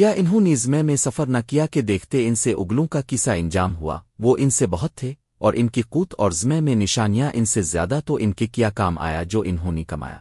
کیا انہوں نے میں سفر نہ کیا کہ دیکھتے ان سے اگلوں کا کیسا انجام ہوا؟ وہ ان سے بہت تھے اور ان کی قوت اور زمے میں نشانیاں ان سے زیادہ تو ان کے کیا کام آیا جو انہوں نے کمایا؟